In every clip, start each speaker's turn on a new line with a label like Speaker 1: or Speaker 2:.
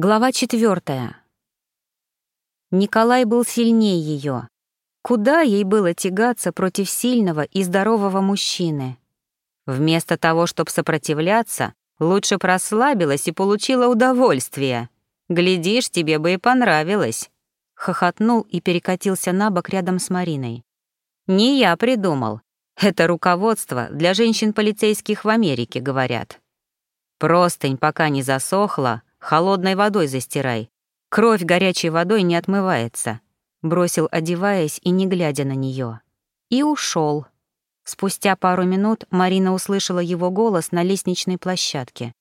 Speaker 1: Глава четвертая. Николай был сильнее ее. Куда ей было тягаться против сильного и здорового мужчины? Вместо того, чтобы сопротивляться, лучше прослабилась и получила удовольствие. Глядишь, тебе бы и понравилось. Хохотнул и перекатился на бок рядом с Мариной. Не я придумал. Это руководство для женщин-полицейских в Америке, говорят. Простынь пока не засохла, Холодной водой застирай. Кровь горячей водой не отмывается. Бросил, одеваясь и не глядя на нее. И ушел. Спустя пару минут Марина услышала его голос на лестничной площадке.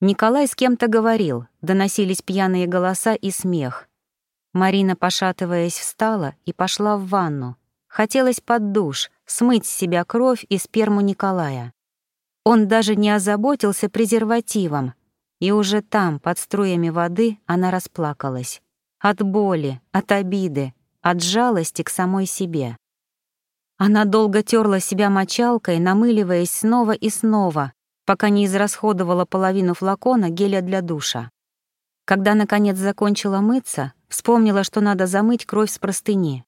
Speaker 1: Николай с кем-то говорил, доносились пьяные голоса и смех. Марина, пошатываясь, встала и пошла в ванну. Хотелось под душ, смыть с себя кровь и сперму Николая. Он даже не озаботился презервативом, и уже там, под струями воды, она расплакалась. От боли, от обиды, от жалости к самой себе. Она долго терла себя мочалкой, намыливаясь снова и снова, пока не израсходовала половину флакона геля для душа. Когда, наконец, закончила мыться, вспомнила, что надо замыть кровь с простыни.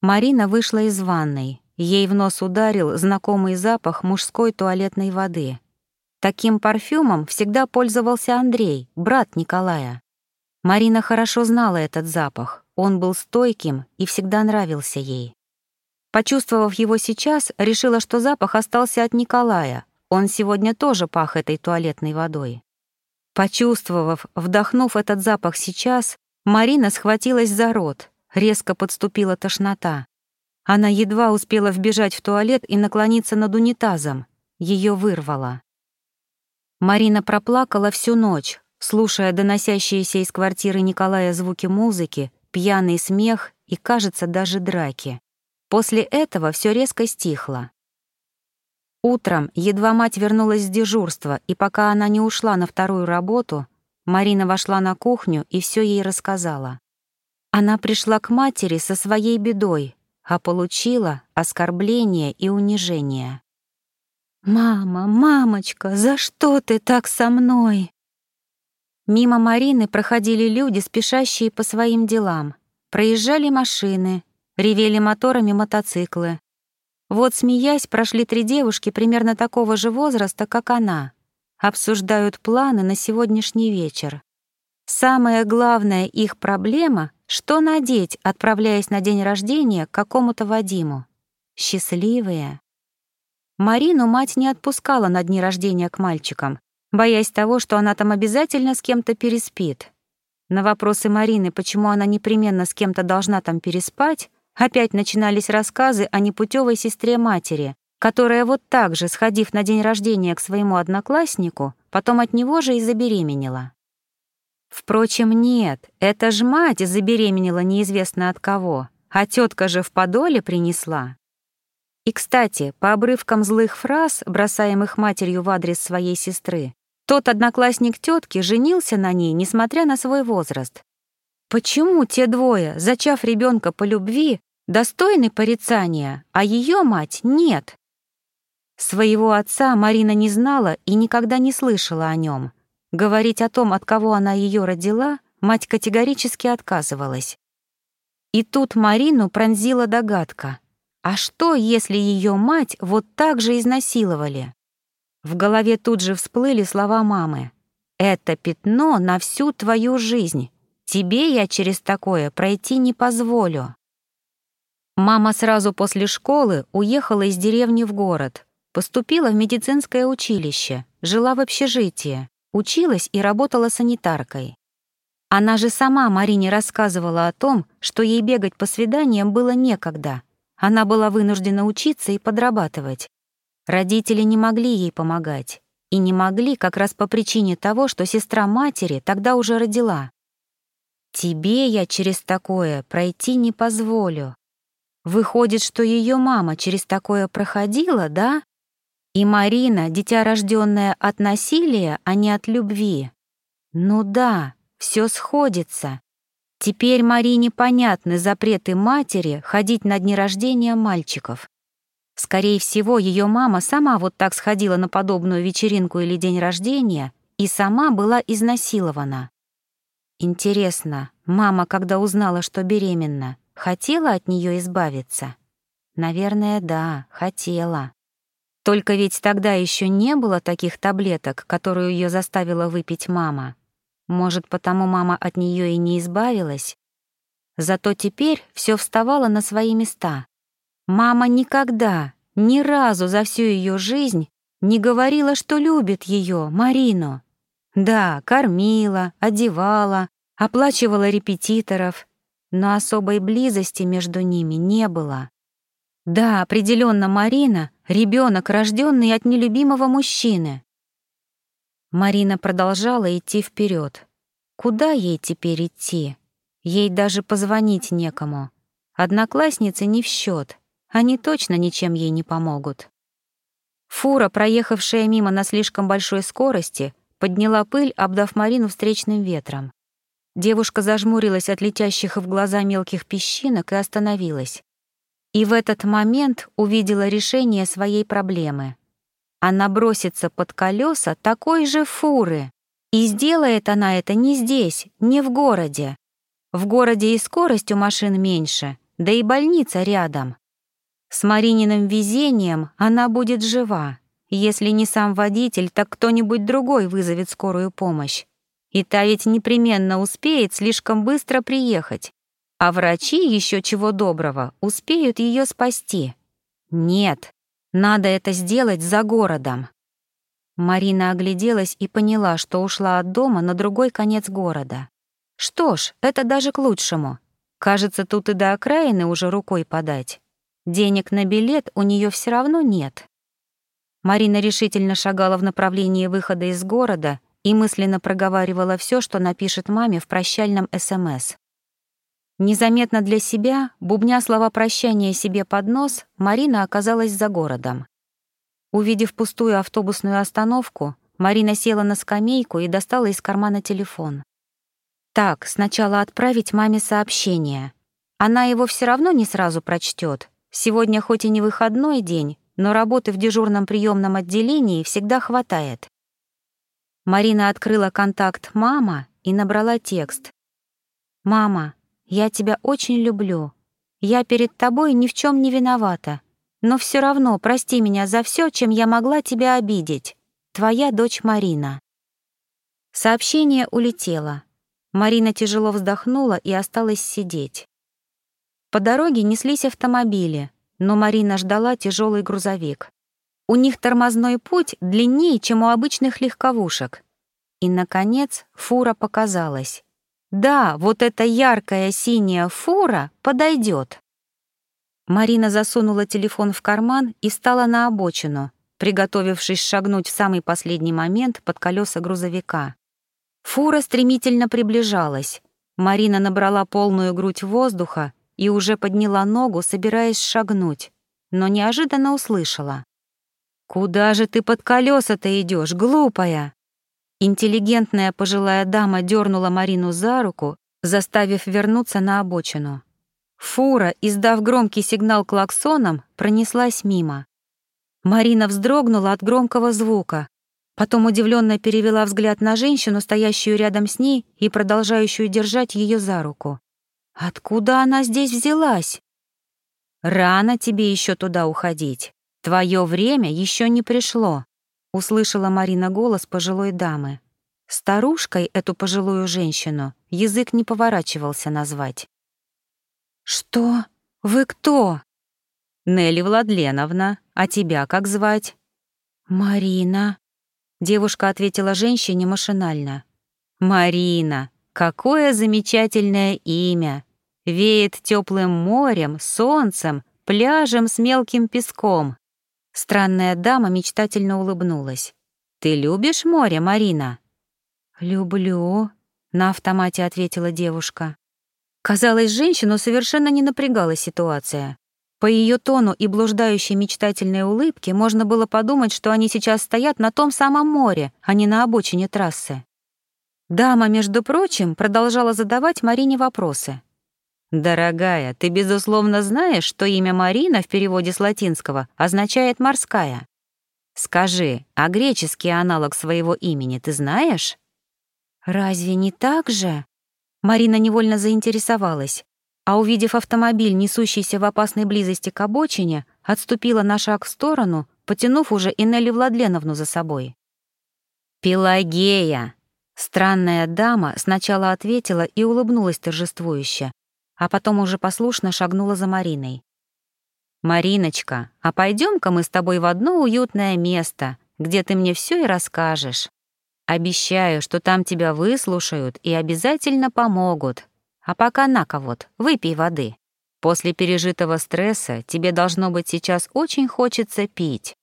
Speaker 1: Марина вышла из ванной. Ей в нос ударил знакомый запах мужской туалетной воды. Таким парфюмом всегда пользовался Андрей, брат Николая. Марина хорошо знала этот запах, он был стойким и всегда нравился ей. Почувствовав его сейчас, решила, что запах остался от Николая, он сегодня тоже пах этой туалетной водой. Почувствовав, вдохнув этот запах сейчас, Марина схватилась за рот, резко подступила тошнота. Она едва успела вбежать в туалет и наклониться над унитазом. Ее вырвало. Марина проплакала всю ночь, слушая доносящиеся из квартиры Николая звуки музыки, пьяный смех и, кажется, даже драки. После этого все резко стихло. Утром, едва мать вернулась с дежурства, и пока она не ушла на вторую работу, Марина вошла на кухню и все ей рассказала. Она пришла к матери со своей бедой, а получила оскорбление и унижение. «Мама, мамочка, за что ты так со мной?» Мимо Марины проходили люди, спешащие по своим делам. Проезжали машины, ревели моторами мотоциклы. Вот, смеясь, прошли три девушки примерно такого же возраста, как она. Обсуждают планы на сегодняшний вечер. Самая главная их проблема — что надеть, отправляясь на день рождения к какому-то Вадиму. Счастливые. Марину мать не отпускала на дни рождения к мальчикам, боясь того, что она там обязательно с кем-то переспит. На вопросы Марины, почему она непременно с кем-то должна там переспать, опять начинались рассказы о непутевой сестре матери, которая вот так же, сходив на день рождения к своему однокласснику, потом от него же и забеременела. Впрочем, нет, это ж мать забеременела неизвестно от кого, а тетка же в подоле принесла. И, кстати, по обрывкам злых фраз, бросаемых матерью в адрес своей сестры, тот одноклассник тетки женился на ней, несмотря на свой возраст. Почему те двое, зачав ребенка по любви, достойны порицания, а ее мать нет? Своего отца Марина не знала и никогда не слышала о нем. Говорить о том, от кого она ее родила, мать категорически отказывалась. И тут Марину пронзила догадка. А что, если ее мать вот так же изнасиловали? В голове тут же всплыли слова мамы. «Это пятно на всю твою жизнь. Тебе я через такое пройти не позволю». Мама сразу после школы уехала из деревни в город, поступила в медицинское училище, жила в общежитии, училась и работала санитаркой. Она же сама Марине рассказывала о том, что ей бегать по свиданиям было некогда — она была вынуждена учиться и подрабатывать. Родители не могли ей помогать. И не могли как раз по причине того, что сестра матери тогда уже родила. «Тебе я через такое пройти не позволю. Выходит, что ее мама через такое проходила, да? И Марина, дитя рожденное от насилия, а не от любви. Ну да, все сходится. Теперь Марине понятны запреты матери ходить на дни рождения мальчиков. Скорее всего, ее мама сама вот так сходила на подобную вечеринку или день рождения и сама была изнасилована. Интересно, мама, когда узнала, что беременна, хотела от нее избавиться? Наверное, да, хотела. Только ведь тогда еще не было таких таблеток, которую ее заставила выпить мама. Может, потому мама от нее и не избавилась? Зато теперь все вставало на свои места. Мама никогда, ни разу за всю ее жизнь не говорила, что любит ее, Марину. Да, кормила, одевала, оплачивала репетиторов, но особой близости между ними не было. Да, определенно Марина — ребенок, рожденный от нелюбимого мужчины. Марина продолжала идти вперед. Куда ей теперь идти? Ей даже позвонить некому. Одноклассницы не в счет, они точно ничем ей не помогут. Фура, проехавшая мимо на слишком большой скорости, подняла пыль, обдав Марину встречным ветром. Девушка зажмурилась от летящих в глаза мелких песчинок и остановилась. И в этот момент увидела решение своей проблемы. Она бросится под колеса такой же фуры. И сделает она это не здесь, не в городе. В городе и скорость у машин меньше, да и больница рядом. С Марининым везением она будет жива. Если не сам водитель, так кто-нибудь другой вызовет скорую помощь. И та ведь непременно успеет слишком быстро приехать а врачи еще чего доброго успеют ее спасти. Нет, надо это сделать за городом. Марина огляделась и поняла, что ушла от дома на другой конец города. Что ж, это даже к лучшему. Кажется, тут и до окраины уже рукой подать. Денег на билет у нее все равно нет. Марина решительно шагала в направлении выхода из города и мысленно проговаривала все, что напишет маме в прощальном СМС. Незаметно для себя, бубня слова прощания себе под нос, Марина оказалась за городом. Увидев пустую автобусную остановку, Марина села на скамейку и достала из кармана телефон. Так, сначала отправить маме сообщение. Она его все равно не сразу прочтет. Сегодня хоть и не выходной день, но работы в дежурном приемном отделении всегда хватает. Марина открыла контакт «Мама» и набрала текст. «Мама, я тебя очень люблю. Я перед тобой ни в чем не виновата. Но все равно прости меня за все, чем я могла тебя обидеть. Твоя дочь Марина». Сообщение улетело. Марина тяжело вздохнула и осталась сидеть. По дороге неслись автомобили, но Марина ждала тяжелый грузовик. У них тормозной путь длиннее, чем у обычных легковушек. И, наконец, фура показалась. Да, вот эта яркая синяя фура подойдет. Марина засунула телефон в карман и встала на обочину, приготовившись шагнуть в самый последний момент под колеса грузовика. Фура стремительно приближалась. Марина набрала полную грудь воздуха и уже подняла ногу, собираясь шагнуть, но неожиданно услышала. «Куда же ты под колеса-то идешь, глупая?» Интеллигентная пожилая дама дернула Марину за руку, заставив вернуться на обочину. Фура, издав громкий сигнал клаксоном, пронеслась мимо. Марина вздрогнула от громкого звука, потом удивленно перевела взгляд на женщину, стоящую рядом с ней и продолжающую держать ее за руку. Откуда она здесь взялась? Рано тебе еще туда уходить. Твое время еще не пришло. Услышала Марина голос пожилой дамы. Старушкой эту пожилую женщину язык не поворачивался назвать. «Что? Вы кто?» «Нелли Владленовна. А тебя как звать?» «Марина». Девушка ответила женщине машинально. «Марина, какое замечательное имя! Веет теплым морем, солнцем, пляжем с мелким песком. Странная дама мечтательно улыбнулась. «Ты любишь море, Марина?» «Люблю», — на автомате ответила девушка. Казалось, женщину совершенно не напрягала ситуация. По ее тону и блуждающей мечтательной улыбке можно было подумать, что они сейчас стоят на том самом море, а не на обочине трассы. Дама, между прочим, продолжала задавать Марине вопросы. «Дорогая, ты, безусловно, знаешь, что имя Марина в переводе с латинского означает «морская». Скажи, а греческий аналог своего имени ты знаешь?» «Разве не так же?» Марина невольно заинтересовалась, а увидев автомобиль, несущийся в опасной близости к обочине, отступила на шаг в сторону, потянув уже и Нелли Владленовну за собой. «Пелагея!» Странная дама сначала ответила и улыбнулась торжествующе, а потом уже послушно шагнула за Мариной. «Мариночка, а пойдем ка мы с тобой в одно уютное место, где ты мне все и расскажешь. Обещаю, что там тебя выслушают и обязательно помогут. А пока на-ка вот, выпей воды. После пережитого стресса тебе должно быть сейчас очень хочется пить».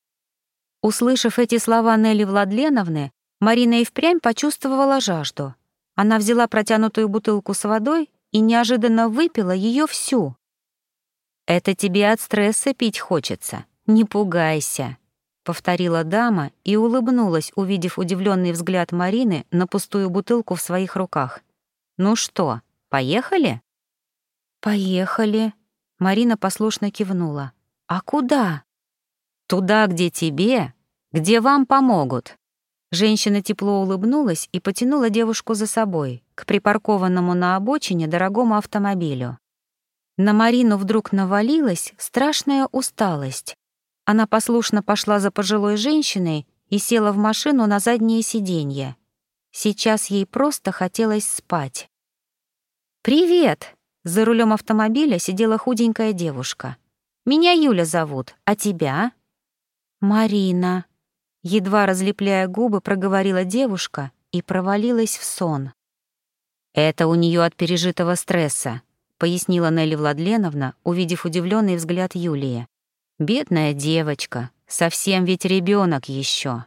Speaker 1: Услышав эти слова Нелли Владленовны, Марина и впрямь почувствовала жажду. Она взяла протянутую бутылку с водой и неожиданно выпила ее всю. «Это тебе от стресса пить хочется. Не пугайся», — повторила дама и улыбнулась, увидев удивленный взгляд Марины на пустую бутылку в своих руках. «Ну что, поехали?» «Поехали», — Марина послушно кивнула. «А куда?» «Туда, где тебе, где вам помогут». Женщина тепло улыбнулась и потянула девушку за собой, к припаркованному на обочине дорогому автомобилю. На Марину вдруг навалилась страшная усталость. Она послушно пошла за пожилой женщиной и села в машину на заднее сиденье. Сейчас ей просто хотелось спать. «Привет!» — за рулем автомобиля сидела худенькая девушка. «Меня Юля зовут, а тебя?» «Марина», Едва разлепляя губы, проговорила девушка и провалилась в сон. «Это у нее от пережитого стресса», — пояснила Нелли Владленовна, увидев удивленный взгляд Юлии. «Бедная девочка, совсем ведь ребенок еще.